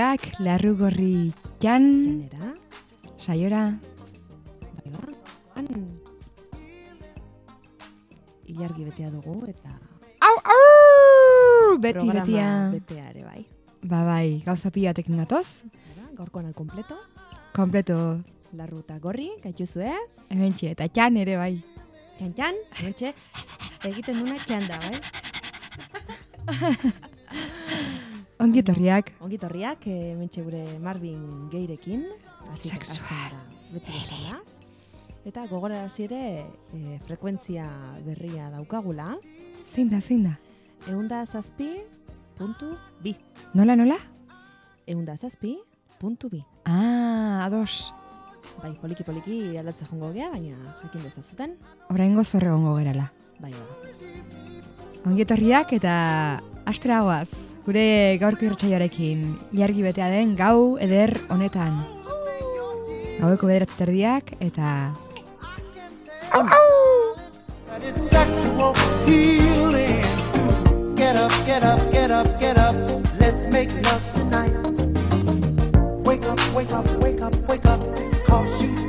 etorriak, larru gorri jan, Janera. saiora. Bai ba. Han. Ilargi betea dugu eta Au, au! Beti, programa betia. betea ere bai. Ba bai, gauza pila batekin gatoz. Hala, Gaurkoan al completo. Kompleto, Larru eta gorri, gaituzu, eh? hementxe, eta txan ere bai. Txan txan, hementxe, egiten duna txanda, bai? Ongi etorriak. Ongi etorriak, eh, hementxe gure Marvin Geirekin. Sexual. gara, beti bezala. Eta gogorarazi ere eh, frekuentzia berria daukagula. Zein da, zein da? Eunda zazpi puntu bi. Nola, nola? Eunda zazpi puntu bi. Ah, ados. Bai, poliki poliki aldatza jongo gea, baina jakin dezazuten. Oraingo zorre gongo gerala. Bai, ba. Ongi etorriak eta asteragoaz. Gure gaurko irratsaioarekin ilargi betea den gau eder honetan. Gaueko bederatzi terdiak eta sexual healing. Get up, get up, get up, get up. Let's make love tonight. Wake up, wake up, wake up, wake up. Cause you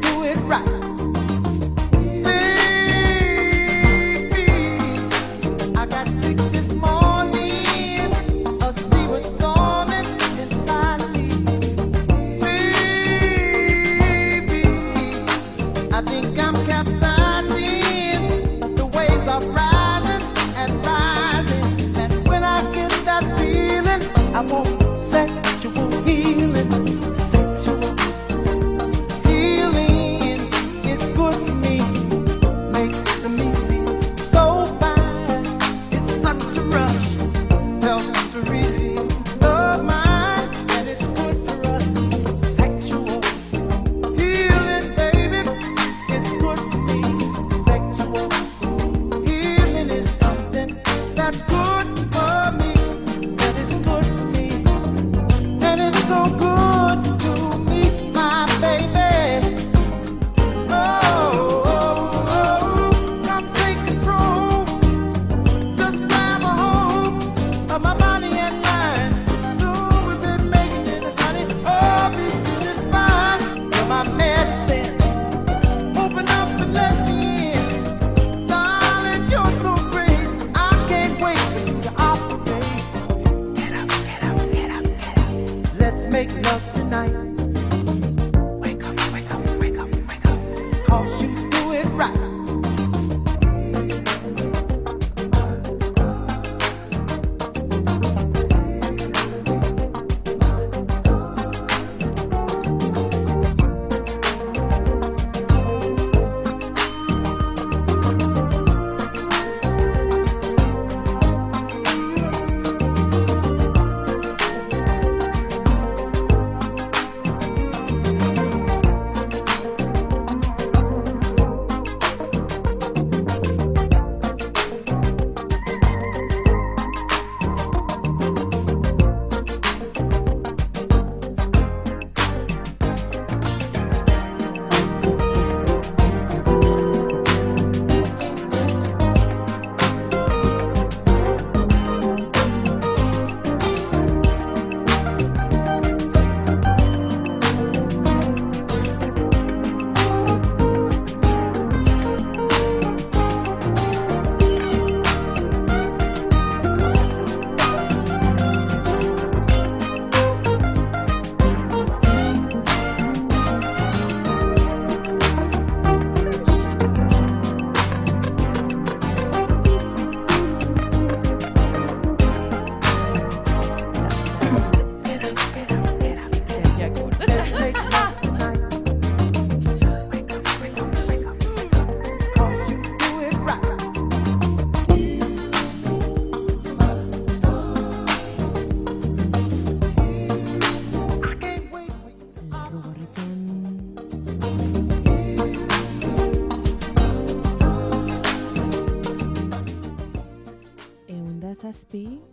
Eunda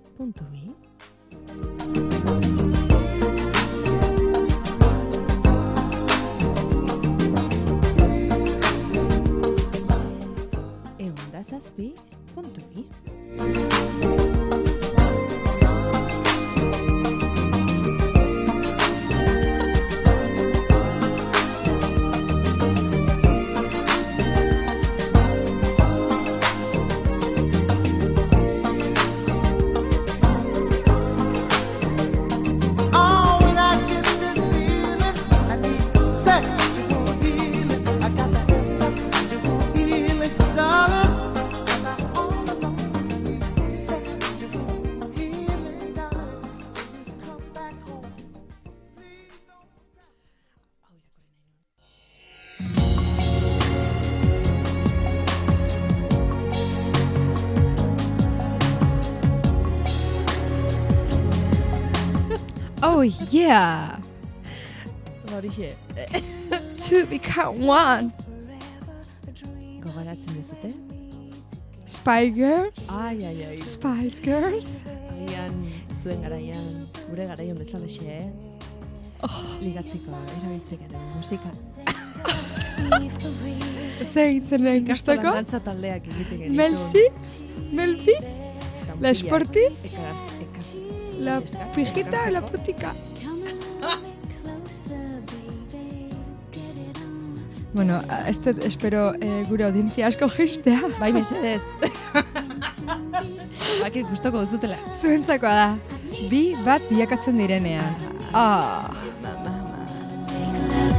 yeah! Horixe, To become one! gogoratzen dezute? Spy Girls? Ai, ai, ai. Spice Girls? Agian zuen garaian, gure garaian bezalaxe, eh? Oh. Ligatziko erabiltzeketen musika. Zer egiten lehen Ikastolan guztoko? dantza taldeak egiten genituen. Melsi? Melpi? Eta La ekart- La pijita, la ekartzeko. putika. Bueno, ez dut espero eh, gure audientzia asko geistea. Bai, mesedez. Bakit gustoko duzutela. Zuentzakoa da. Bi bat bilakatzen direnean. Ah.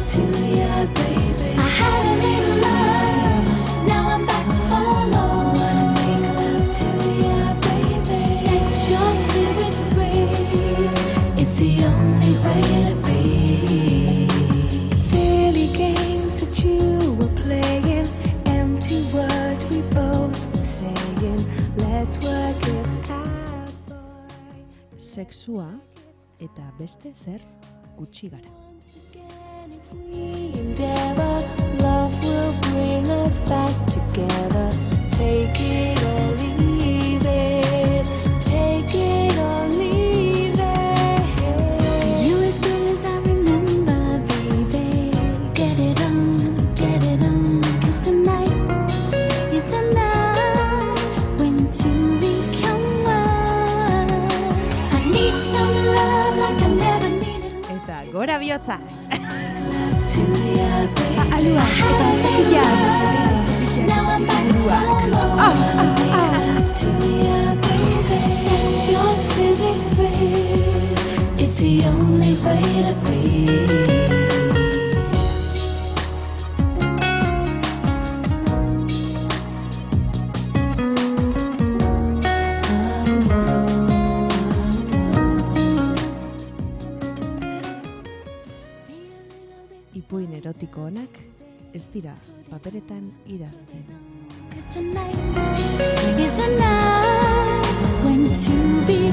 to ya, baby. Sexua eta beste zer gutxi gara. Love will bring us back together. Take it Set your spirit free. It's the only way to be. Ipuin erotiko honak ez dira paperetan idazten. Tonight is the night when two become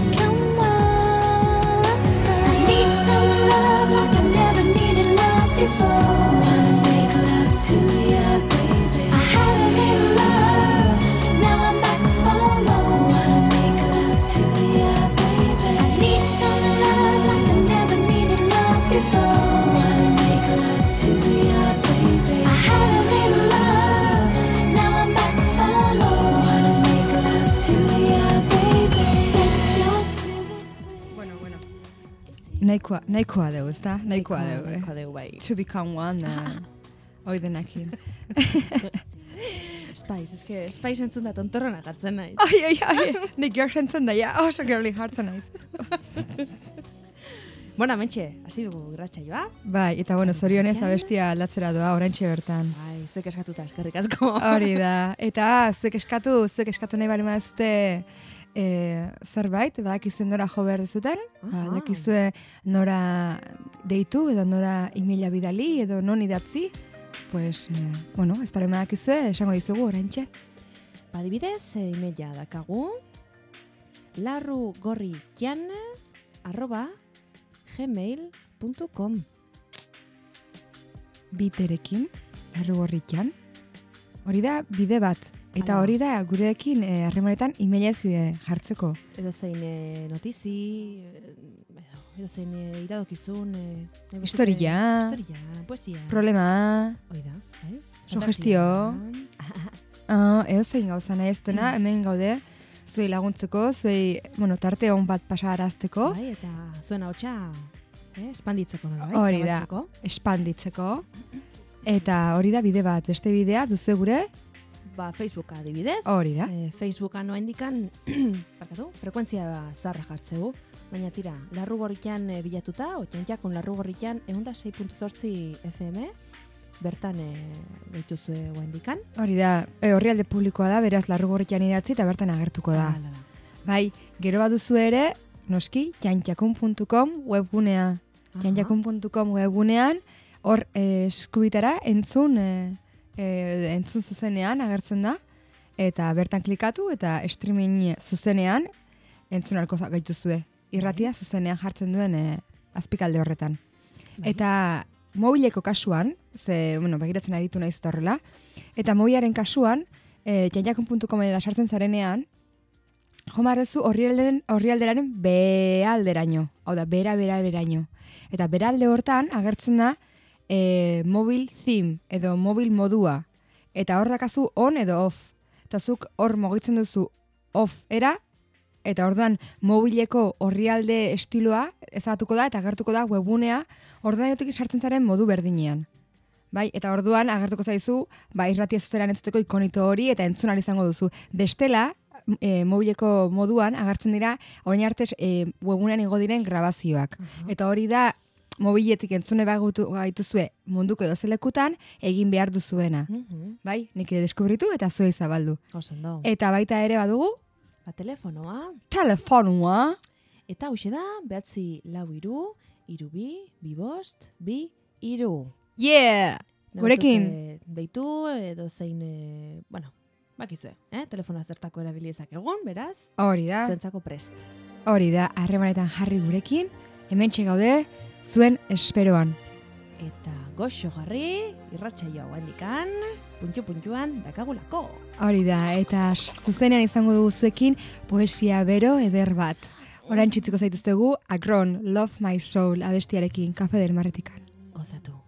Nahikoa, nahikoa dugu, ezta? Nahikoa dugu, Nahikoa eh? dugu bai. To become one, uh, hoi denakin. Spice, eske Spice entzun da tontorrona gatzen naiz. ai, ai, ai, nik gero sentzen da, ja, oso girly hartzen naiz. Bona, mentxe, hasi dugu gratxaioa. Bai, eta bueno, zorionez abestia aldatzera doa, oraintxe bertan. Bai, zuek eskatuta, eskerrik asko. Hori da. Eta zuek eskatu, zuek eskatu nahi bali mazute e, zerbait, badakizue nora jo behar dezuten, Aha. badakizue nora deitu, edo nora emaila bidali, edo non idatzi, pues, e, bueno, ez pare badakizue, esango dizugu oraintxe. Badibidez, e, emaila dakagu, larru gorri arroba gmail.com Biterekin, larru horritan. Hori da, bide bat. Eta hori da, gurekin eh, harremanetan emaila ez bide jartzeko. edo zein e, notizi, e, edo, zein e, iradokizun, e, bazute- Historia. historia, poesia, Problema, hoi da, bai? Sugestio. Uh, edo zein gauza nahi ez duena, hemen gaude, zuei laguntzeko, zuei, bueno, tarte hon bat pasarazteko, Bai, eta zuen hautsa eh, espanditzeko bai? Hori da. espanditzeko, eta hori da bide bat, beste bidea, duzu gure, Ba, Facebooka adibidez. Hori da. E, Facebooka noa indikan, barkatu, frekuentzia zarra jartzegu. Baina tira, larru gorritan e, bilatuta, otxantiakon larru gorritan, 6.zortzi FM, bertan e, behituzue guendikan. hori da, e, horri alde publikoa da, beraz, larru gorritan idatzi eta bertan agertuko da. Hala da. Bai, gero baduzu ere, noski, txantxakun.com webgunea. Txantxakun.com webgunean, hor eh, eskubitara entzun, eh, eh, entzun zuzenean agertzen da, eta bertan klikatu eta streaming zuzenean entzun alko gaituzue. Irratia zuzenean jartzen duen eh, azpikalde horretan. Bai. Eta mobileko kasuan, ze, bueno, begiratzen aritu naiz eta horrela, eta mobilaren kasuan, e, janjakun.comera sartzen zarenean, jomarrezu horrialden, horrialderaren bealderaino. Hau da, bera, bera, beraino. Eta beralde hortan agertzen da e, mobil theme edo mobil modua. Eta hor dakazu on edo off. Eta zuk hor mugitzen duzu off era, eta orduan mobileko horrialde estiloa ezagatuko da eta agertuko da webunea ordainotik sartzen zaren modu berdinean. Bai, eta orduan agertuko zaizu, ba, irratia zuzeran entzuteko ikonito hori eta entzun izango duzu. Bestela, e, mobileko moduan agertzen dira orain arte e, webunean igo diren grabazioak. Eta hori da mobiletik entzune bagutu gaituzue munduko edozelekutan egin behar duzuena. Mhm. Bai, nik deskubritu eta zuei zabaldu. Oso ondo. Eta baita ere badugu, Ba, telefonoa. telefonua. Eta hause da, behatzi lau iru, iru bi, bi bost, bi, iru. Yeah! Gurekin. Nauzute Deitu edo zein, e, bueno, bakizue, eh? Telefona zertako erabiliezak egun, beraz, Hori da, zuentzako prest. hori da, harremanetan jarri gurekin, hemen gaude zuen esperoan. Eta goxo jarri, irratsaio hau handikan, puntu-puntuan dakagulako. Hori da, eta zuzenean izango dugu zuekin poesia bero eder bat. Orain txitziko zaituztegu, Agron, Love My Soul, abestiarekin, kafe del marretikan. Gozatu.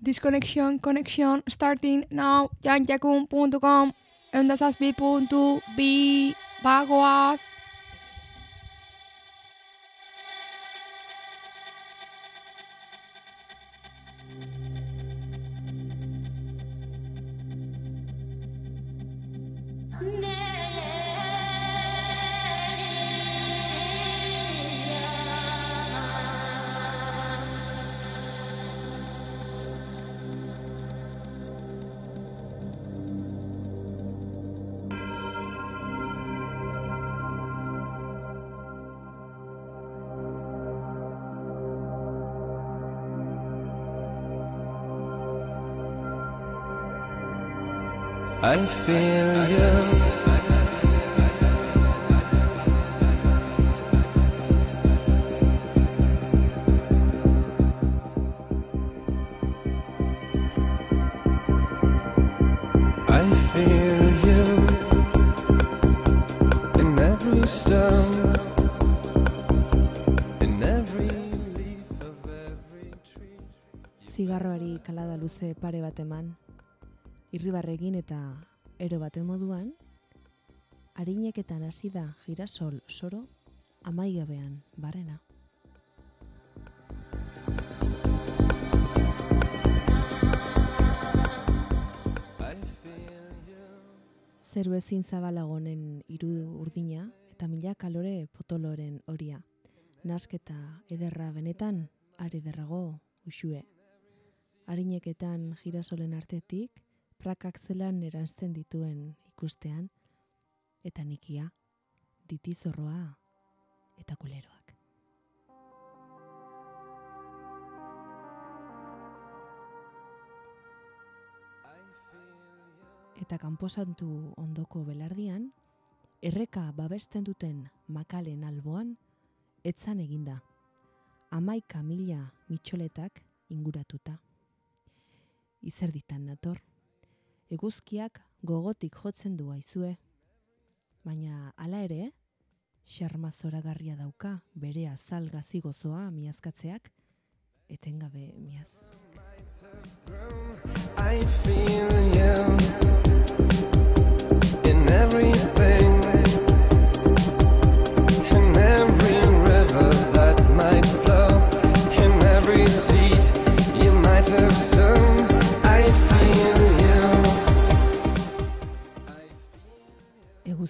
Disconnection, connection. starting now, yanjakun.com, en dasasbi.bi. I feel you. In every stone, in every leaf of every tree. Pare bat irribarregin eta ero baten moduan, harineketan hasi da girasol soro amaigabean barrena. Zeru ezin zabalagonen iru urdina eta mila kalore potoloren horia. Nasketa ederra benetan, ari derrago usue. Harineketan girasolen artetik, prakak zelan eranzten dituen ikustean, eta nikia, ditizorroa eta kuleroak. Eta kanposantu ondoko belardian, erreka babesten duten makalen alboan, etzan eginda. Amaika mila mitxoletak inguratuta. Izerditan nator. Eguzkiak gogotik jotzen du aizue. Baina hala ere, xarma zoragarria dauka bere azal gazi gozoa miazkatzeak, etengabe miaz. I feel you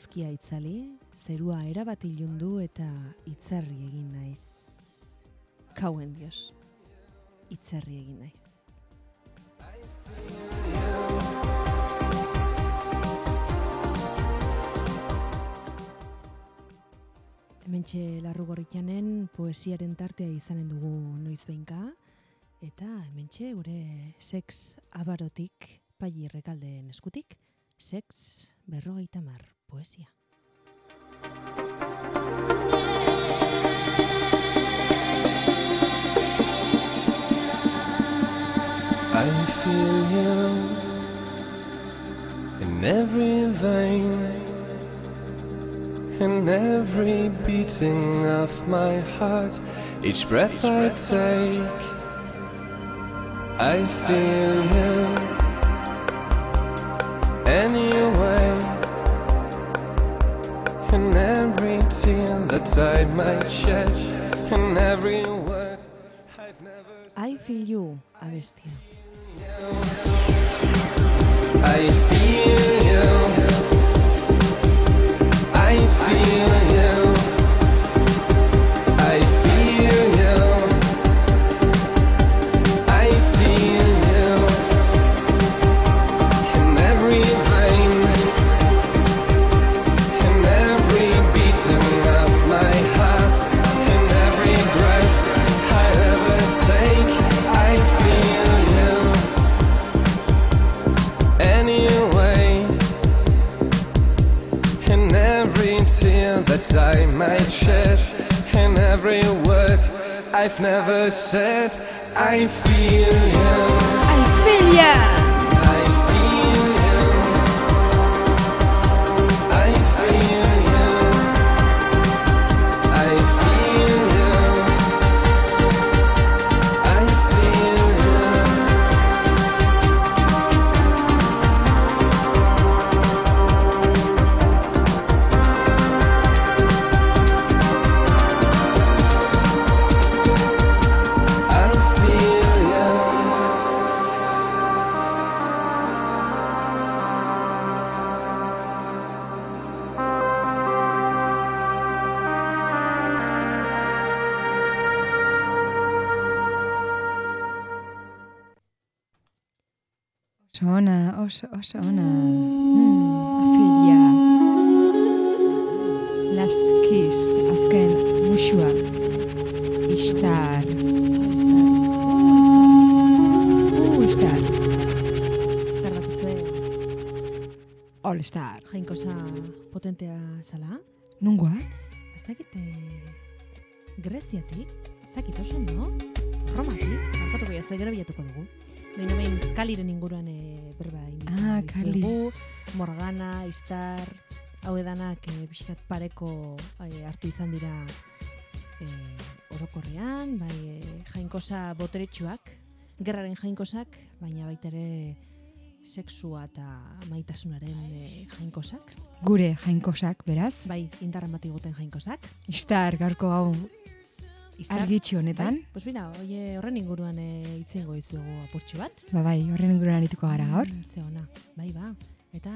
Eguzkia itzali, zerua erabat ilundu eta itzarri egin naiz. Kauen dios, itzarri egin naiz. Hementxe larrugorritanen poesiaren tartea izanen dugu noiz behinka, eta hementxe gure sex abarotik, paili rekaldeen eskutik, sex berrogeita mar poesia. I feel you in every vein, in every beating of my heart, each breath I take. I feel you anyway, in every tear that I might shed, in every word I've never I feel you, abestia. I feel every word I've never said, I feel you. I feel ya! Oso, ona. Mm. Last kiss, azken musua. Istar. Uh, istar. Estar bat izue, All star. jainkosa potentea zala, Nungoa? ez dakit eh, Greziatik, ez dakit oso ondo, Romatik, markatuko jazue, gero bilatuko dugu. Behin behin kaliren inguruan e, berba Ah, Kali. Morgana, Istar, hau edanak e, pixkat pareko e, hartu izan dira e, orokorrean, bai e, jainkosa boteretsuak, gerraren jainkosak, baina baita ere sexua eta maitasunaren e, jainkosak, Gure jainkosak, beraz. bai indarran bat iguten jainkosak. Istar, gaurko gau Argitxi honetan. Bai, pues mira, oie, horren inguruan e, itzengo izuegu apurtxu bat. Ba bai, horren inguruan arituko gara gaur. Mm, Ze ona, bai ba. Eta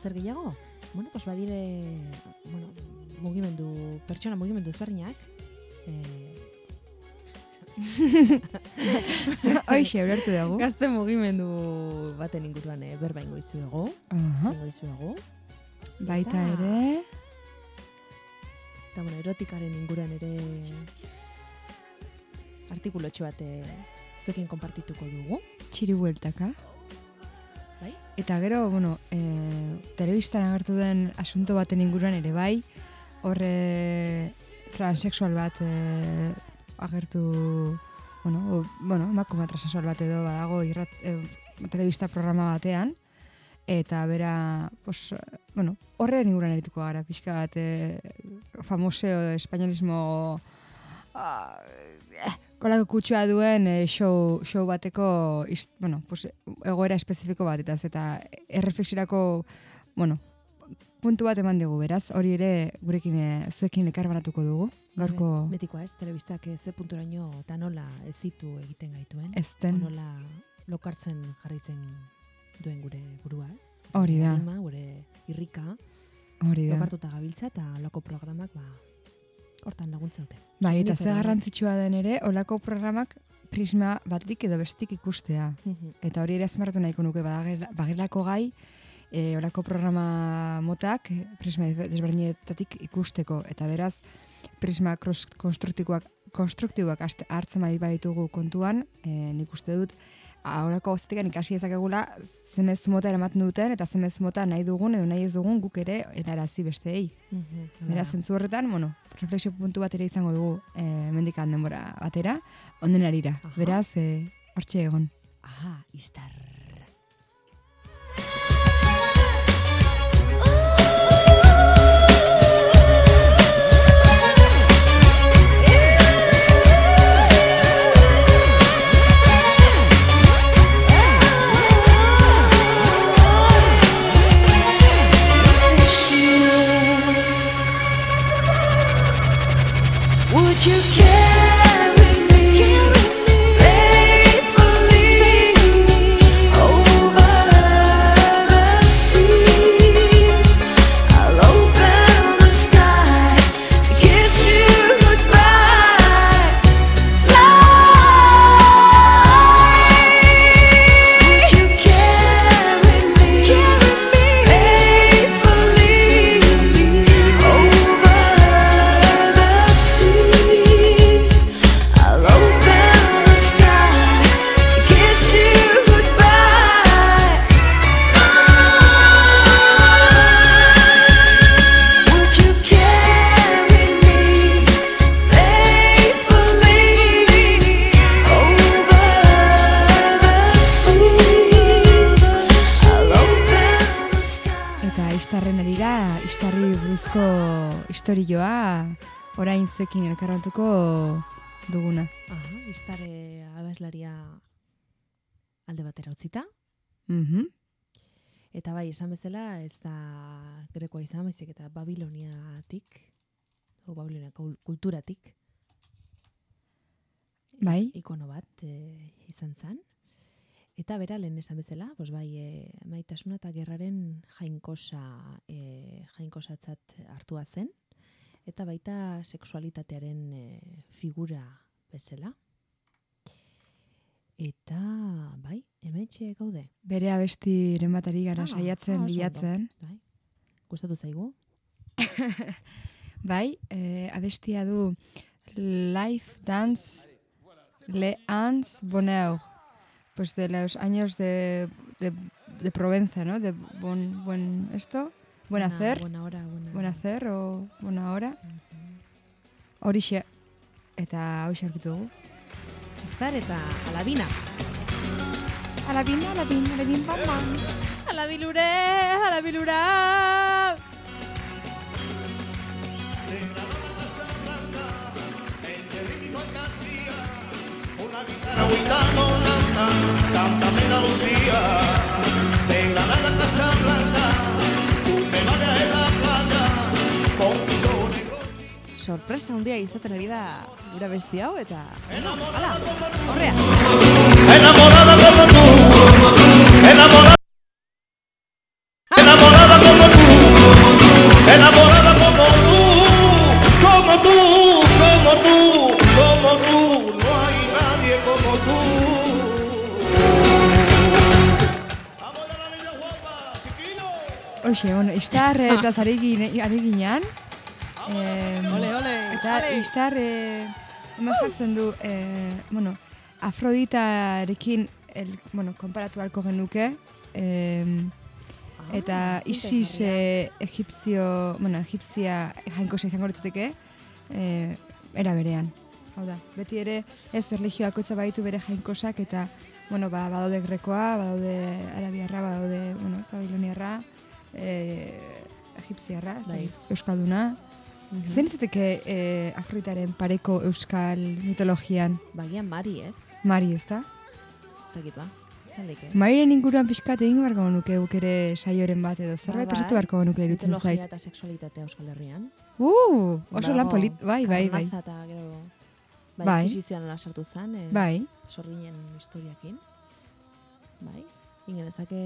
zer gehiago? Bueno, pues badire, bueno, mugimendu, pertsona mugimendu ezberdinak. Eh, Hoixe, ulertu dugu. gazte mugimendu baten inguruan e, berba ingo izuegu. Aha. Ingo izuegu. Baita ere, Eta bueno, erotikaren inguruan ere artikulotxo bat e, zuekin konpartituko dugu. txiri bueltaka. Bai. Eta gero, bueno, e, telebistan agertu den asunto baten inguruan ere bai, horre transexual bat e, agertu, bueno, o, bueno, emakume transexual bat edo badago irrat, e, telebista programa batean, eta bera, pues, eh, bueno, horren inguruan erituko gara, pixka bat, eh, famoseo espainolismo ah, eh, kolako kutsua duen eh, show, show bateko, ist, bueno, pues, egoera espezifiko bat, eta eta erreflexirako, bueno, puntu bat eman dugu, beraz, hori ere gurekin eh, zuekin ekar banatuko dugu, gaurko Betikoa ez, telebistak eh, ze punturaino eta nola ez ditu egiten gaituen. ez den. Nola lokartzen jarritzen duen gure buruaz. Hori da. Gure irrika, Hori da. lokartuta gabiltza eta loko programak ba, hortan laguntza dute. Bai, eta ze garrantzitsua den ere, olako programak prisma batetik edo bestetik ikustea. Mhm. Eta hori ere azmarratu nahiko nuke bagelako gai, e, olako programa motak eh, prisma desberdinetatik ikusteko. Eta beraz, prisma konstruktikoak, konstruktiboak haste- hartzen bai baditugu kontuan, e, nik uste dut, Horako goztetik ikasi ezakegula zemezu mota eramaten duten eta zemezu mota nahi dugun edo nahi ez dugun guk ere erarazi besteei. Mhm, Beraz, zentzu horretan, bueno, reflexio puntu bat ere izango dugu e, mendikan denbora batera, onden arira. Aha. Beraz, e, hortxe egon. Aha, istar. Grekoa izan, baizik eta Babiloniatik, o Babilonia kul- kulturatik, Bai. ikono bat e, izan zen. Eta bera lehen esan bezala, pues bai, e, maitasuna eta gerraren jainkosa, e, jainkosatzat hartua zen, eta baita sexualitatearen e, figura bezala. Eta, bai, hementxe gaude. Bere abestiren batari gara Ah, saiatzen, ah, bilatzen. Bai. Gustatu zaigu? Bai, eh, abestia du Life Dance Le Ans Bonheur. Pues de los años de, de, de Provenza, ¿no? De buen, buen esto, buen Buena- hacer, Buena hora, buena, buen hacer o buena hora. Horixe. Eta hau aurkitu dugu. Estar eta alabina. Alabin, alabin, alabin, bam, bam. Alabilure, alabilura! Sorpresa un día izaten ari da gura bestiau eta... Hala, Hoxe, bueno, istar eta ari gine- ari ginean. Em, Ole, ole, Eta ole. istar, eh, jartzen du, eh, bueno, Afroditarekin, el, bueno, konparatu halko genuke. em, eta Ah, Isis eh, egipzio, bueno, egipzia jainkosa izango litzateke, eh, era berean. Hau da, beti ere ez erlijioak baitu bere jainkosak eta bueno, ba, badaude grekoa, badaude arabiarra, badaude, bueno, ez babiloniarra, e, egipziarra, Bai. euskalduna. Zen izateke e, Afroditaren pareko euskal mitologian Bagian Mari, ez? Mari, ez da? Ez dakit ba. Daike. Mariren inguruan pixkat egin barko nuke guk ere saioren bat edo zerbait Ba, bai. prestatu barko nuke irutzen Mitologia zait. eta sexualitatea Euskal Herrian. Uh, oso lan Dago polit, bai, bai, bai. Karnaza eta gero... Bai, Bai. Inkisizioan nola sartu zen, eh, Bai, sorginen historiakin. Bai, ingen ezake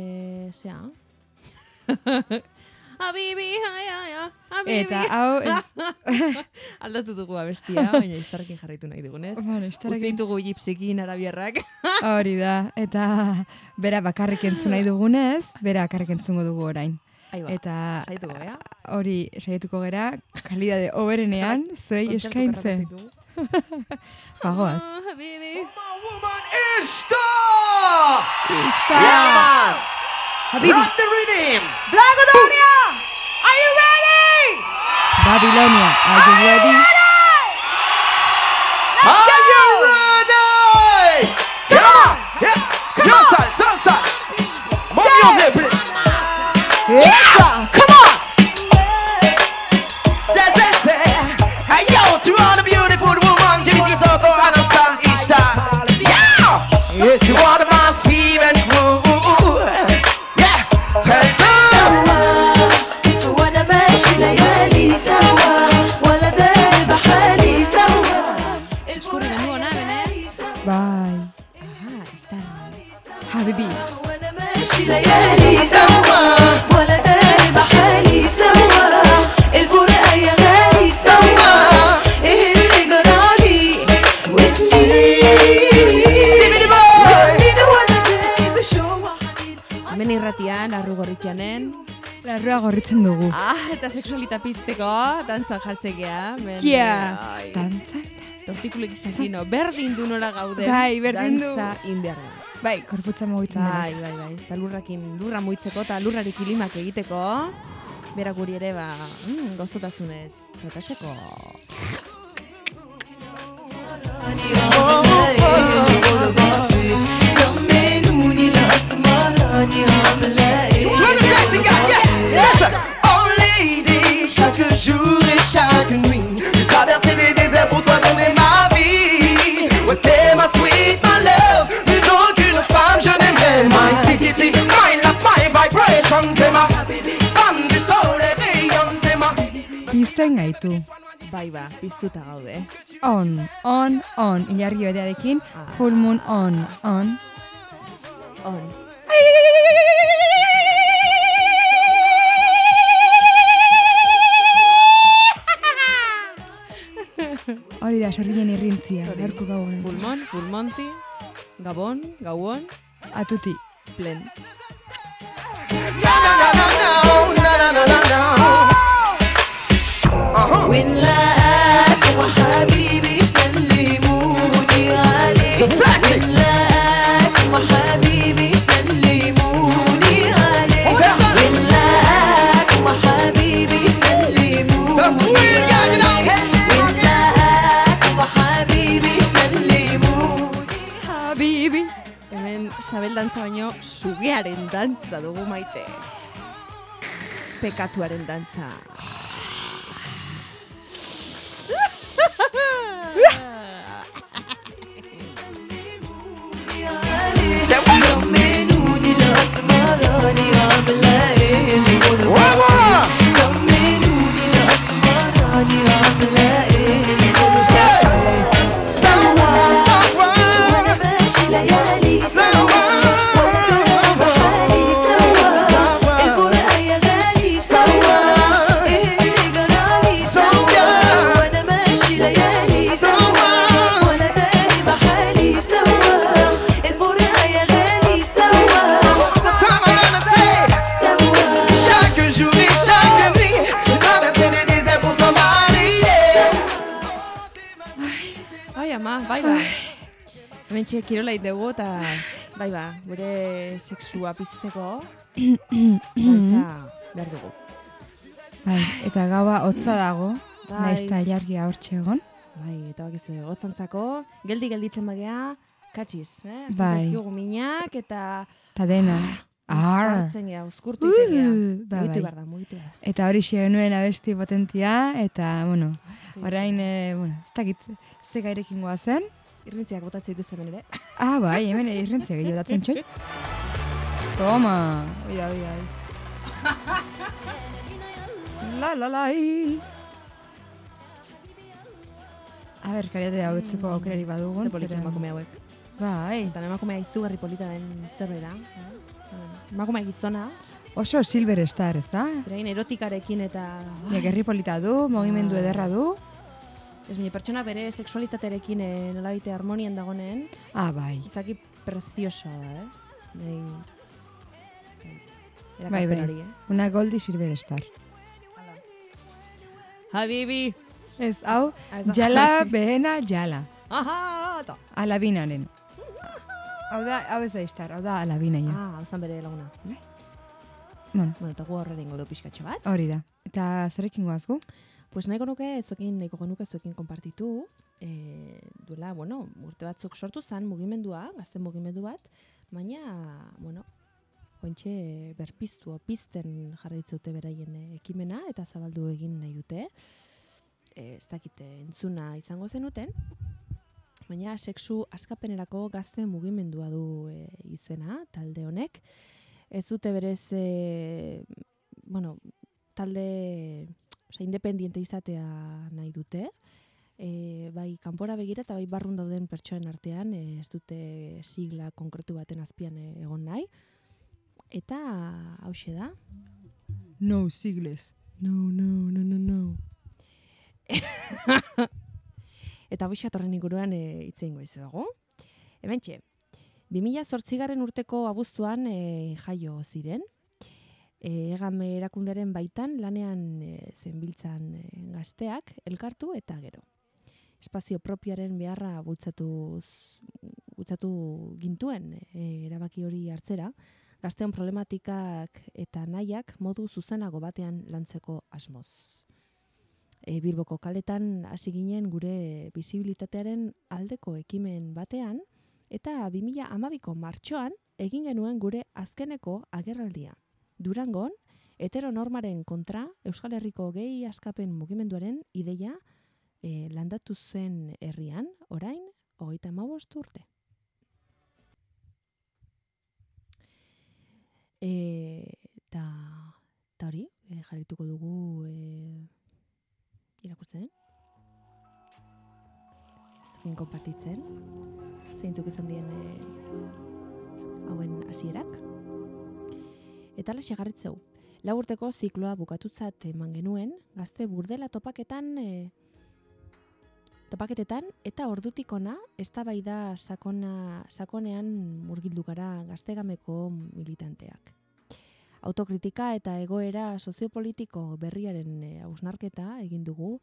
zea. Abibi, ai, ai, abibi. eta hau, ez, Aldatu dugu abestia, baina iztarrekin jarraitu nahi dugunez. bueno, Utzi istarekin ditugu gipsikin arabiarrak. hori da, eta bera bakarrik entzun nahi dugunez, bera bakarrik entzungo dugu orain. Ai ba, Eta saituko, gea? hori saietuko gera, kalidade oberenean, zuei Kontzertu eskaintzen. Bagoaz. Ah, Habibi. Woman is star! Ista! Habibi. Run the rhythm. Blagodonia, are you ready? Babylonia, are you ready? Let's go! Are you ready? Come on! Yeah. Come on! Come! Come on! On! Come on! Come on! Habibi. وانا ماشي ليالي سوا ولا داري بحالي سوا الفرقة يا غالي سوا ايه اللي جرالي وسنين وسنين وانا دايب شو حنين Hemen irratian, arrugorritxanen. Larrua gorritzen dugu. Ah, eta sexualitapitzeko, dantza jartzekea. Men, Kia, ai, dantza. Tortikulik sakino, berdin du nora gaude. Bai, berdin du. Dantza inbiarra. Bai, korputza mugitzen Bai, bai, bai. Eta lurrakin lurra mugitzeko eta lurrari kilimak egiteko. Bera guri ere, ba, mm, gozotasunez, tratatzeko. Oh lady, chaque jour et chaque nuit, je traverse les déserts pour toi dans. Pizten gaitu. Bai, ba, piztuta gaude. On, on, on. Ilargi betearekin, full moon on, on. On. Hori da, sorginen irrintzia, gaurko gauan. Pulmon, pulmonti, gabon, gauon, Atuti. plen. Na na na na na na na na na. Uh-huh. ونلاقاك وحبيبي سلموني عليك So sexy. ونلاقاك وحبيبي سلموني عليك Hold on. ونلاقاك وحبيبي سلموني So sweet, yeah, you know. ونلاقاك وحبيبي سلموني Habibi. Hemen Sabel dantza baino sugearen dantza dugu maite. Pekatuaren dantza. Kirola dugu eta bai, ba, gure sexua pizteko dantza behar dugu. Bai, eta gaua hotza dago, Bai. naiz eta ilargia hortxe egon. Bai, eta bakizu, gotzantzako, geldi gelditzen bagea, katxiz, eh? Azten Bai. zaizkigu minak eta Ta dena. Ar. zartzen gea, uzkurtu. Uh, ba, mugitu bai. da, mugitu behar. Eta hori genuen abesti potentia, eta, bueno, orain, e, bueno, ez dakit, ze gairekin goazen. Irrintziak botatzen dituzte hemen ere. Ah, bai, hemen irrentzia gehiago datzen txoi. Toma, oida, oida, oida. La, la, la, i. A ber, kariate hau betzeko aukerari badugun. Ze polita emakume hauek. Bai, Eta emakumea izugarri polita den zerbait da. Emakumea gizona, oso silver star, ez da? berain erotikarekin eta... Ja, gerri polita du, mugimendu ederra du. Ez bine, pertsona bere seksualitatearekin eh, nolabite harmonian dagonen, Ah, bai. izaki preziosoa da, ez? Nei... Bai, bai. Erakarpen hori, ez? Una goldi silver star. Habibi! Ez, hau, Ah, jala behena jala. Aha! Ta. Alabinaren. Hau da, hau ez da iztar, hau da alabina ja. Ah, hau zan bere laguna. Bueno, Bueno, eta gu horre ingo du pixkatxo bat. hori da. Eta zerekin goaz gu? Pues nahiko nuke, zuekin, nahiko genuke zuekin konpartitu, e, duela, bueno, urte batzuk sortu zen mugimendua, gazte mugimendu bat, baina, bueno, ointxe berpiztu, pizten jarraitzeute beraien eh, ekimena, eta zabaldu egin nahi dute. E, ez dakite entzuna izango zenuten, baina sexu askapenerako gazte mugimendua du e, izena, talde honek. Ez dute berez, e, bueno, talde osea, independiente izatea nahi dute. E, bai kanpora begira eta bai barrun dauden pertsonen artean e, ez dute sigla konkretu baten azpian e, egon nahi. Eta hause da. No sigles. No, no, no, no, no. eta hause atorren inguruan e, hitz egingo izuegu. Hementxe, 2008 urteko abuztuan e, jaio ziren, e, egan erakunderen baitan lanean e, zenbiltzan e, gazteak elkartu eta gero. Espazio propioaren beharra bultzatu, bultzatu gintuen e, erabaki hori hartzera, gazteon problematikak eta nahiak modu zuzenago batean lantzeko asmoz. E, Bilboko kaletan hasi ginen gure bizibilitatearen aldeko ekimen batean, eta 2012ko martxoan egin genuen gure azkeneko agerraldia. Durangon, heteronormaren kontra Euskal Herriko gehi askapen mugimenduaren ideia e, landatu zen herrian, orain, hogeita hamabost urte. E, eta, eta hori, e, jarrituko dugu e, irakurtzen. Zukin konpartitzen. Zeintzuk izan dien e, hauen hasierak. Eta ala segarritzeu. Lau urteko zikloa bukatutzat eman genuen, gazte burdela topaketan e, topaketetan eta ordutik ona eztabaida sakona sakonean murgildu gara gaztegameko militanteak. Autokritika eta egoera soziopolitiko berriaren e, hausnarketa egin dugu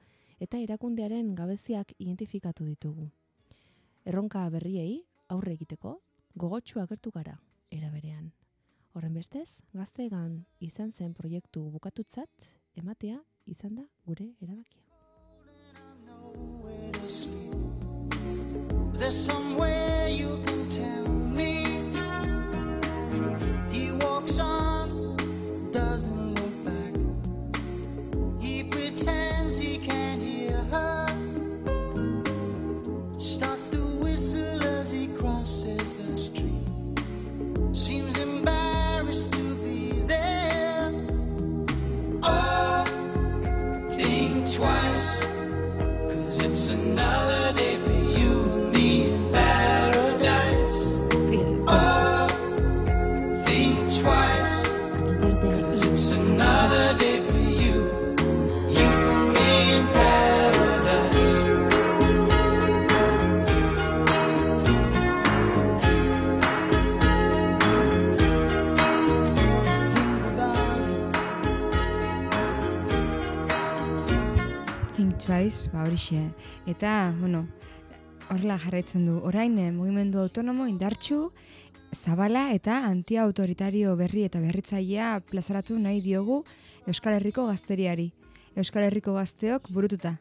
eta erakundearen gabeziak identifikatu ditugu. Erronka berriei aurre egiteko gogotsu agertu gara era berean. Horren bestez, gaztegan izan zen proiektu bukatutzat ematea izan da gure erabakia. nowhere to sleep. Is there somewhere you can tell me? Twice, ba horixe. Eta, bueno, horrela jarraitzen du. Orain, eh, mugimendu autonomo indartxu, zabala eta antiautoritario berri eta berritzailea plazaratu nahi diogu Euskal Herriko gazteriari. Euskal Herriko gazteok burututa.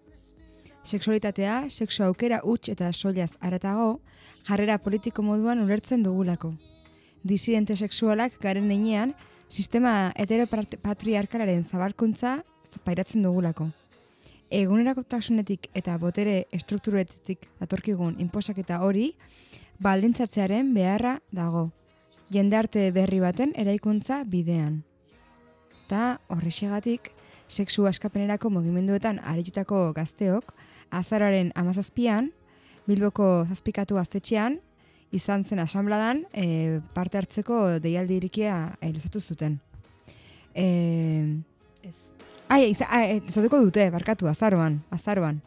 Sexualitatea, sexu aukera huts eta soilaz aratago, jarrera politiko moduan ulertzen dugulako. Disidente sexualak garen nenean, sistema heteropatriarkalaren zabarkuntza pairatzen dugulako. Egunerakotasunetik eta botere estrukturetik datorkigun inposaketa hori, baldintzatzearen beharra dago. Jendarte berri baten eraikuntza bidean. Ta horrexegatik, sexu askapenerako mugimenduetan aritutako gazteok, azararen amazazpian, Bilboko zazpikatu gaztetxean, izan zen asambladan e, parte hartzeko deialdi irikia e, luzatu zuten. E, Ez. Ai, iza, ai, izateko dute, barkatu, azaroan, azaroan.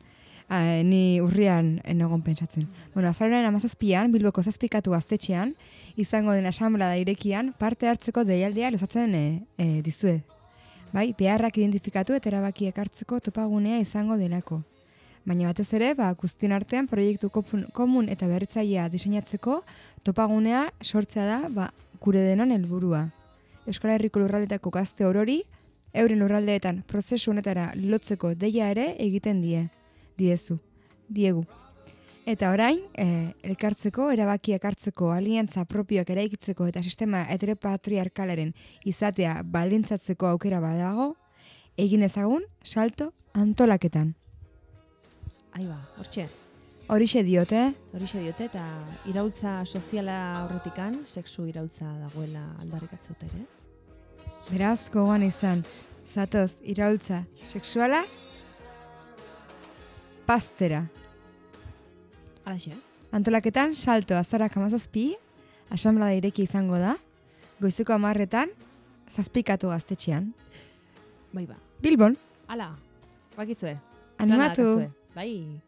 Ah, ni urrian egon pentsatzen. Bueno, azaroaren amazazpian, Bilboko zazpikatu gaztetxean, izango den asamblada irekian, parte hartzeko deialdia luzatzen e, e, dizue. Bai, beharrak identifikatu eta erabakiak hartzeko topagunea izango delako. Baina batez ere, ba, guztien artean proiektu komun eta berritzailea diseinatzeko topagunea sortzea da ba, gure denon helburua. Euskal Herriko lurraldetako gazte orori, euren lurraldeetan prozesu honetara lotzeko deia ere egiten die. Diezu. Diegu. Eta orain, e, elkartzeko, erabakiak hartzeko, aliantza propioak eraikitzeko eta sistema heteropatriarkalaren izatea baldintzatzeko aukera badago, egin ezagun salto antolaketan. Ai ba, hortxe. Horixe diote, Horixe diote eta iraultza soziala horretikan, sexu iraultza dagoela aldarrikatzea ere. Beraz gogoan izan, zatoz, iraultza, sexuala, pastera. Alaxe, Antolaketan salto azarak amazazpi, asamblada ireki izango da, goizeko amarretan, zazpikatu gaztetxean. bai ba. Bilbon, Ala, bakitzue. animatu. Bai.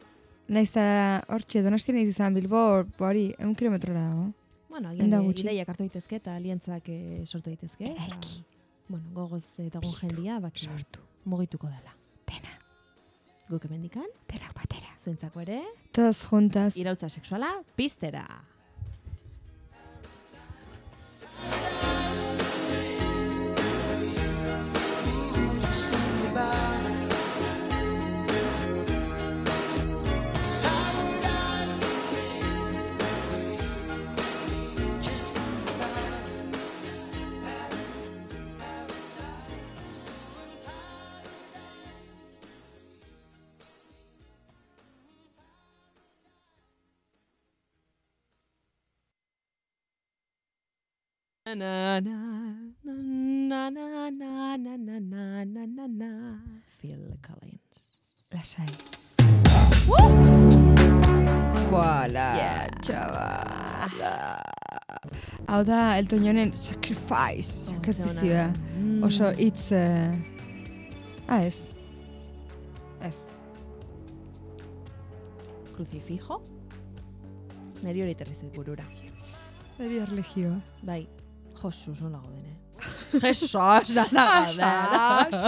naiz eta hortxe donostien izan Bilbo, hori, eun kilometrora dago. Bueno, agian ideiak hartu daitezke eta aliantzak eh, sortu daitezke. Eraiki. Bueno, gogoz dagoen jendia, baki Sortu. mugituko dela. Dena, Guk emendikan, denak batera. zuentzako ere, Todos juntas. iraultza sexuala, piztera. Na na na na na na na na na na Phil Collins. Lasai. Voila, Yeah. txabala. Hau da, Elton Johnen Sacrifice, Oh, sakrifizioa. Mm. Oso hitz... eh, Ah, ez. Ez. Crucifijo? Neri hori terri zait burura. Zeri erlegioa. Bai, Josus nola gauden, eh? Jesus, nola gauden.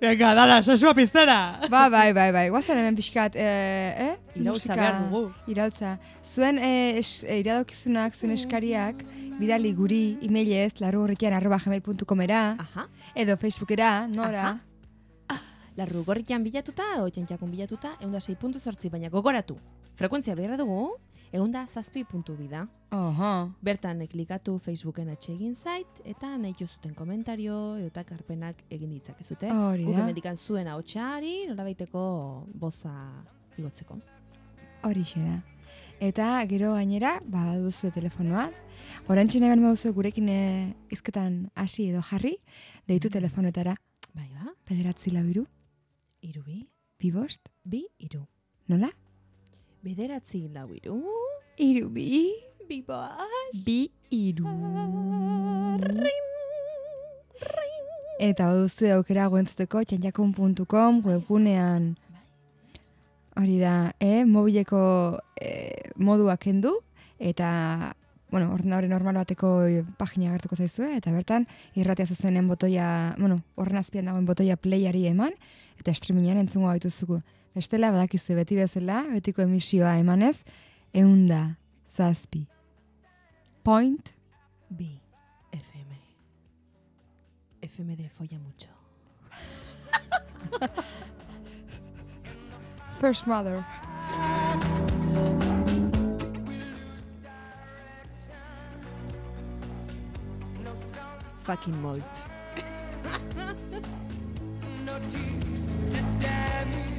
Venga, dala, sesua piztera. ba, bai, bai, bai. Guazen hemen pixkat, eh, eh? Iraultza behar dugu. Iraultza. Zuen eh, es, eh, iradokizunak, zuen eskariak, bidali guri, emailez, larrugorrikian arroba gmail.comera, edo Facebookera, nora. Larru gorrikian bilatuta, otxantxakun bilatuta, eunda 6.zortzi, baina gogoratu. Frekuentzia behar dugu, eunda zazpi puntu bida. Oho. Bertan klikatu Facebooken egin zait, eta nahi zuten komentario, eta karpenak egin ditzakezute. Hori Guk da. emendikan zuen hautsari, nolabaiteko boza igotzeko. Horixe da. Eta gero gainera, ba, duzu telefonoa. Orantxe nahi baduzu gurekin eh, hizketan hasi edo jarri, deitu telefonetara. Bai ba, Bederatzi lau iru, iru bi, bi bost, bi, iru. nola? Bederatzi lau iru, Iru bi, bi bost, bi iru. Eta baduzu aukera guentzuteko txantxakun.com webgunean. Hori da, eh, mobileko eh, modua kendu eta bueno, ordenadore normal bateko pagina agertuko zaizue eta bertan irratia zuzenen botoia, bueno, horren azpian dagoen botoia playari eman eta streamingan entzungo gaituzuko. Bestela badakizu beti bezala, betiko emisioa emanez, eunda, zazpi. Point B. FM. FM de folla mucho. First mother. Fucking malt.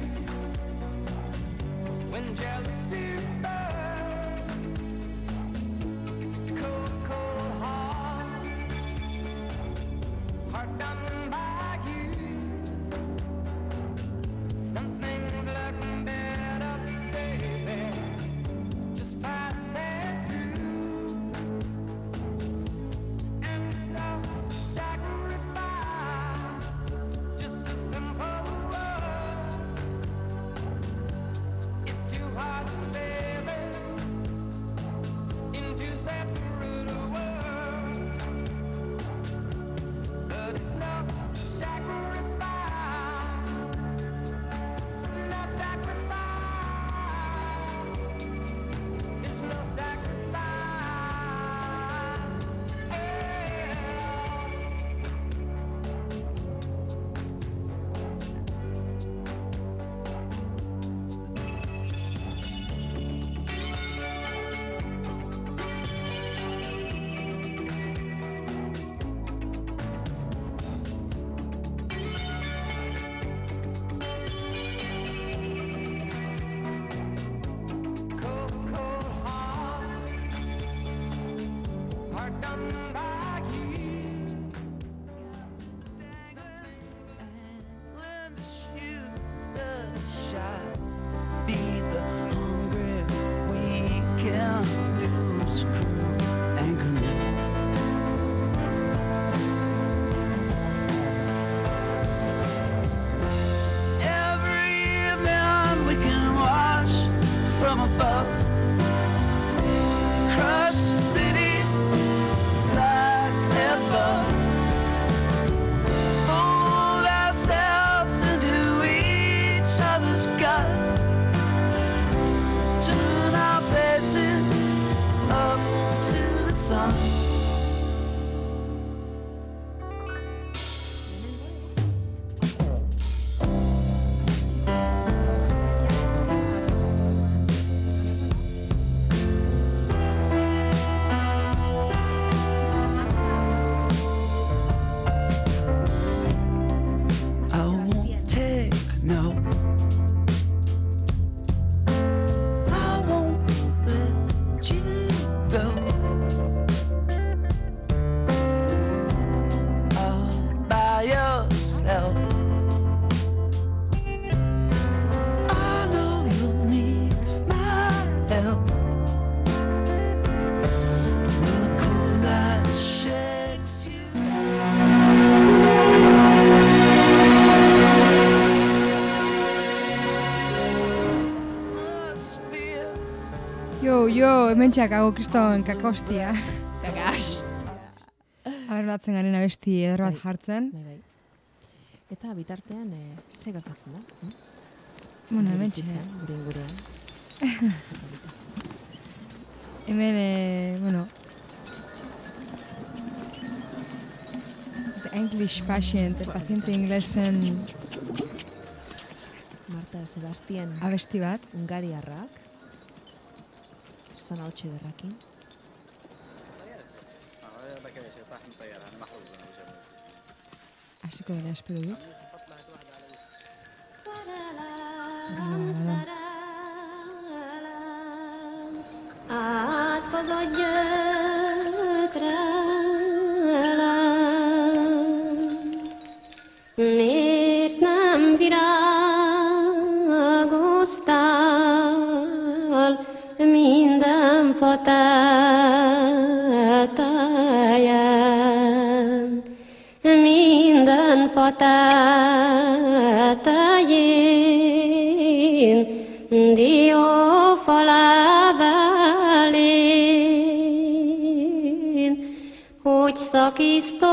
hemen txakago kriston kakostia. Kakas! Aber batzen garen abesti eder bat jartzen. Bai, bai. Eta bitartean, eh, e, ze gertatzen da? Hm? Bueno, hemen txea. Gure ingurean. hemen, e, bueno, The English Patient, el paciente inglesen... Marta Sebastian. Abesti bat. Hungariarrak. esta noche de Raquín? Así como las producto. Ah, क्रीस्तु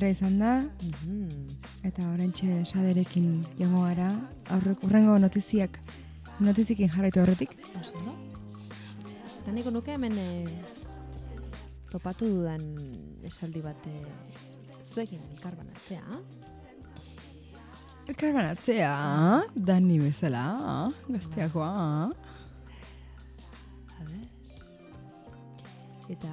ederra izan da, eta orentxe saderekin joango gara, aurrek urrengo notiziak, notizikin jarraitu horretik. Oso, ondo? Eta niko nuke hemen eh, topatu dudan esaldi bat eh, zuekin elkarbanatzea. Elkarbanatzea, dani bezala, gazteakoa. A ber. Eta,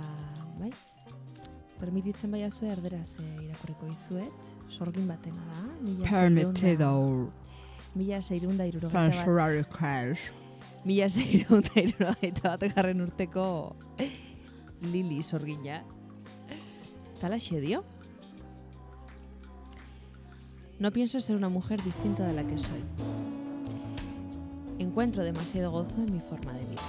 permititzen bai azue erderaz eh, irakurriko izuet, sorgin batena da. Mila Permitido Mila seireunda irurogeita bat. Mila seireunda irurogeita bat garren urteko Lili sorgina. Tala dio. No pienso ser una mujer distinta de la que soy. Encuentro demasiado gozo en mi forma de vida.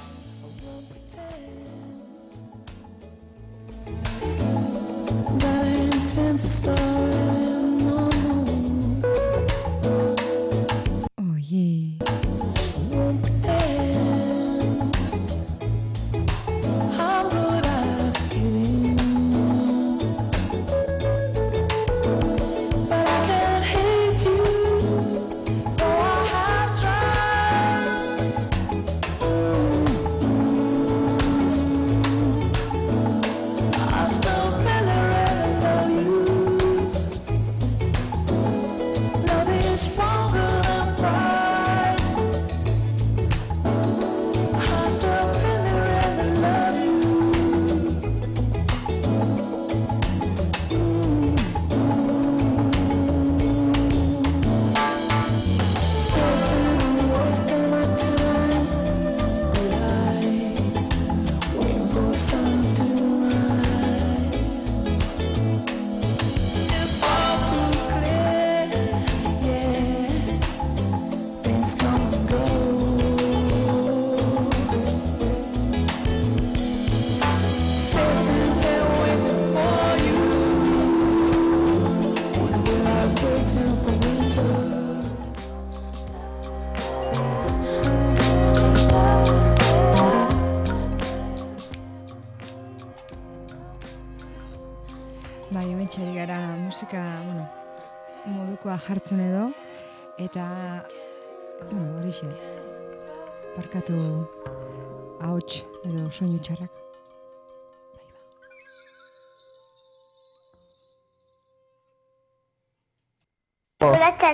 to start.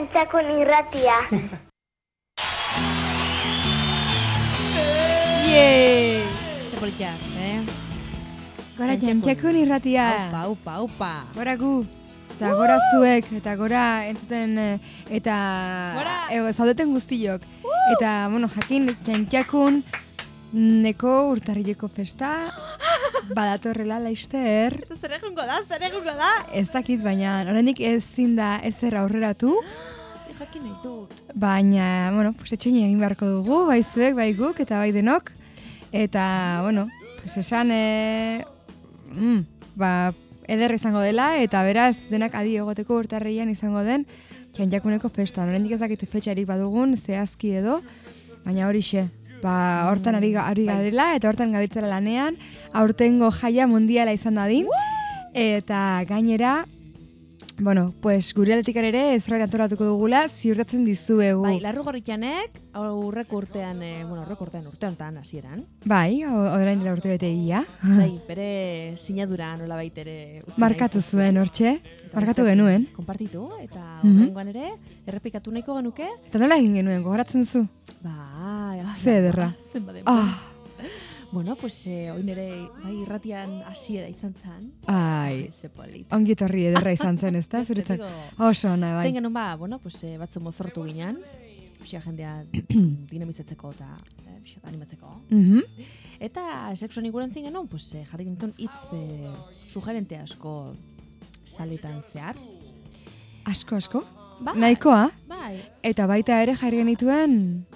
Hola, txantxakon irratia. Yeee! Zer politia, eh? Gora Txantxakun. jantxakun irratia. Aupa, aupa, aupa. Gora gu. Eta gora zuek, eta gora entzuten, eh, eta Gora! e, zaudeten guztiok. Eta, bueno, jakin, jantxakun neko urtarrileko festa, badatorrela laister, Zer egungo da, zer egungo da? ez dakit, baina oraindik ezin da ezer aurreratu, Jakin nahi dut. baina, bueno, pues etxein egin beharko dugu, bai zuek, bai guk, eta bai denok. Eta, bueno, pues esan, e, mm, ba, eder izango dela, eta beraz, denak adi egoteko urtarreian izango den, txantxakuneko festa. Oraindik ez dakit fetxarik badugun, zehazki edo, baina horixe, ba, hortan ari, ari garela, eta hortan gabitzela lanean, aurtengo jaia mundiala izan dadin, eta gainera, Bueno, pues gure aldetik ere ezrbait antolatuko dugula, ziurtatzen dizuegu. Bai, larrugorritxanek aurreko urtean, e, bueno, aurreko urtean urte honetan hasieran. Bai, orain dela urte bete ia. Bai, bere sinadura nola ere utzi Markatu zuen, hortxe. Markatu genuen. Konpartitu, eta Mhm. horrengoan ere, errepikatu nahiko genuke. Eta nola egin genuen, gogoratzen zu? Bai, ah, ederra. Ah, Bueno, pues eh, oin ere, bai, irratian hasiera izan zen. ai, polit. ongi etorri ederra izan zen, ez da? Zuretzak oso ona, bai. Zein genuen ba, bueno, pues, eh, batzu mozortu ginen, pixia jendea dinamizatzeko eta eh, pixia animatzeko. Mhm. Eta sexuan inguruan zein genuen, pues, eh, jarri genituen hitz eh, sugerente asko saletan zehar. Asko, asko? Bai, Nahikoa? Bai. Eta baita ere jarri genituen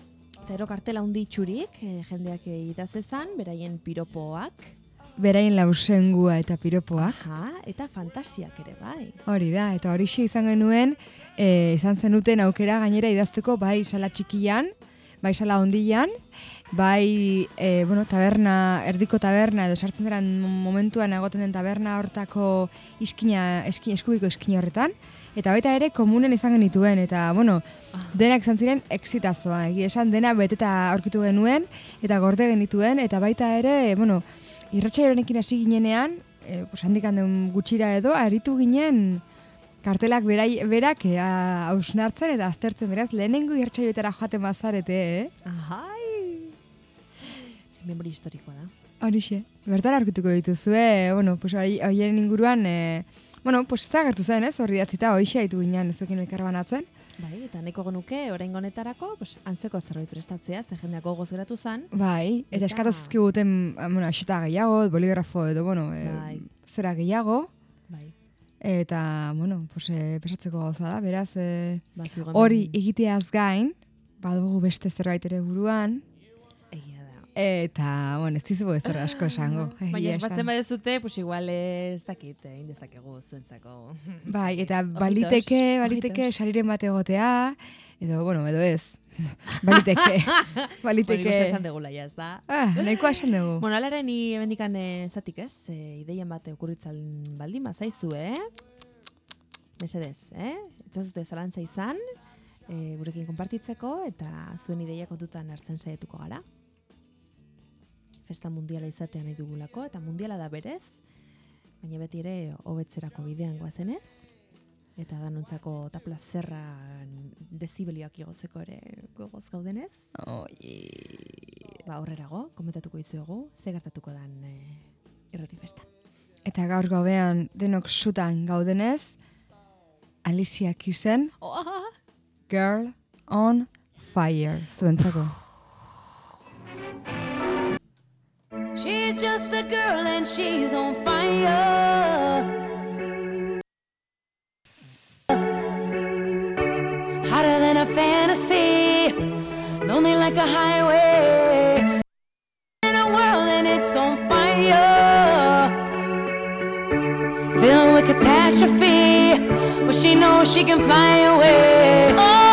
Eta ero kartela handi itxurik, eh, jendeak idazezan, beraien piropoak, beraien lausengua eta piropoak. ja, eta fantasiak ere, bai. Hori da, eta horixe izan genuen, e, izan zenuten aukera gainera idazteko bai sala txikian, bai sala ondian, bai, e, bueno, taberna, erdiko taberna, edo sartzen zeran momentuan egoten den taberna hortako iskina, eskin, eskubiko iskina horretan, eta baita ere komunen izan genituen, eta, bueno, denak izan ziren exitazoa, egia esan dena beteta aurkitu genuen, eta gorde genituen, eta baita ere, bueno, irratxaironekin hasi ginenean, e, pues handik handen gutxira edo, aritu ginen kartelak berai, berak e, hausnartzen eta aztertzen, beraz, lehenengo irratxaioetara joaten bazarete, eh? Ahai! Memoria historikoa da. Horixe, bertan aurkituko dituzue, bueno, pues horien inguruan, e, bueno, pues ez agertu zen, ez, horri datzita, hoxe haitu ginen, zuekin elkar banatzen. Bai, eta nahiko genuke, orain honetarako, pues, antzeko zerbait prestatzea, ze jendeak gogoz geratu zen. Bai, eta Eta- eskatu zizkiguten, bueno, asita gehiago, boligrafo edo, bueno, e, Bai. zera gehiago, Bai. eta, bueno, pues, e, pesatzeko gauza da, beraz, e, hori egiteaz gain, badugu beste zerbait ere buruan. Eta, bueno, ez dizugu ezer asko esango. Baina esbatzen esan. badezute, pues igual ez dakit, egin dezakegu zuentzako. Bai, eta baliteke, baliteke sariren bat egotea, edo, bueno, edo ez. Baliteke, Bueno, baliteke. izan degula, ja, ez da. Ah, nahikoa esan dugu. Bueno, alare ni hemendikan eh, zatik ez, e, ideien bat okurritzan baldin bazaizu, eh? Mesedez, eh? Etzazute zalantza izan, e, gurekin konpartitzeko, eta zuen ideia kontutan hartzen saietuko gara. Festa mundiala izatea nahi dugulako, eta mundiala da berez, baina beti ere hobetzerako bidean goazenez, eta danontzako eta plazerra dezibelioak igozeko ere gogoz gaudenez. Ba, aurrerago, komentatuko izuegu, ze gertatuko dan e, irrati festan. Eta gaur gauean denok sutan gaudenez, Alicia Kisen, Oh, Girl on Fire, zuentzako. She's just a girl and she's on fire. Hotter than a fantasy, lonely like a highway. In a world and it's on fire. Filled with catastrophe, but she knows she can fly away. Oh,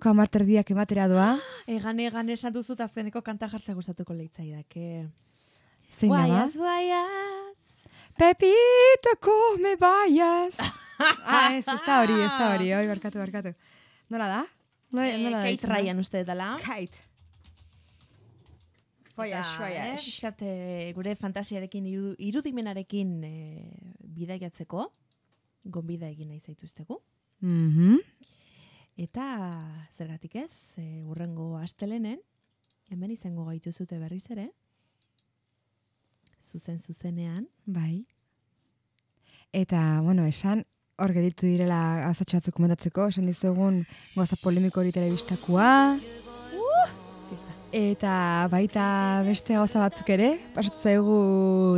Eta gaueko amarterdiak ematera doa. Egan, egan esan duzu eta azkeneko kanta jartzea gustatuko leitzaidak. Zein da ba? Guaiaz, guaiaz. Pepito, come vayas. ah, ez, ez da hori, ez da hori, oi, barkatu, barkatu. Nola da? Nola, Eh, nola da? Kate izena? Ryan uste dela. Kate. Voyage, voyage. eh, pixkat, eh, gure fantasiarekin, iru, irudimenarekin eh, bidaiatzeko, gonbida egin nahi zaituztegu. Mhm. Eta zergatik ez, e, urrengo astelenen, hemen izango gaituzute berriz ere, zuzen zuzenean, Bai. Eta, bueno, esan, hor geditu direla gauzatxo batzuk komentatzeko, esan dizugun goza polemiko hori telebistakoa, Fiesta. eta baita beste gauza batzuk ere, pasatu zaigu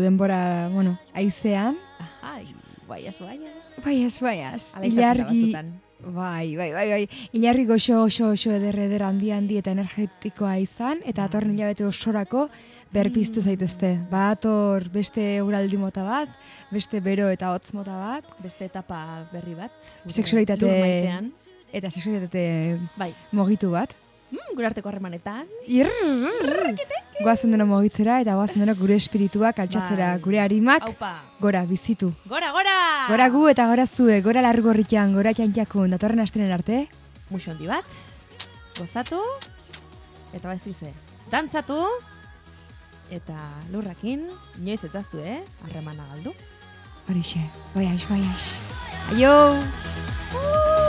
denbora, bueno, aizean, Ai, guaiaz, guaiaz. Baiaz, baiaz. Ala izaten da Ilargi. Bai, bai, bai, bai. Ilargi goxo, oso, oso eder, eder, handi, handi eta energetikoa izan, eta atorren hilabete osorako berpiztu zaitezte. Bator beste uraldi mota bat, beste bero eta hotz mota bat, Beste etapa berri bat. maitean. eta sexualitate Bai, mogitu bat. Mm, gure arteko harremanetan. Irr, Goazen dena mogitzera eta goazen dena gure espirituak altxatzera, Bai. gure harimak Aupa, gora bizitu. gora, gora! Gora gu eta gora zue, gora largorritan, gora txantxakun, datorren astenen arte. Muxo handi bat, gozatu, eta bazize, dantzatu, eta lurrakin, inoiz eta zu, eh? Harremana galdu. Horixe, baiax, baiax. Aio! Uh!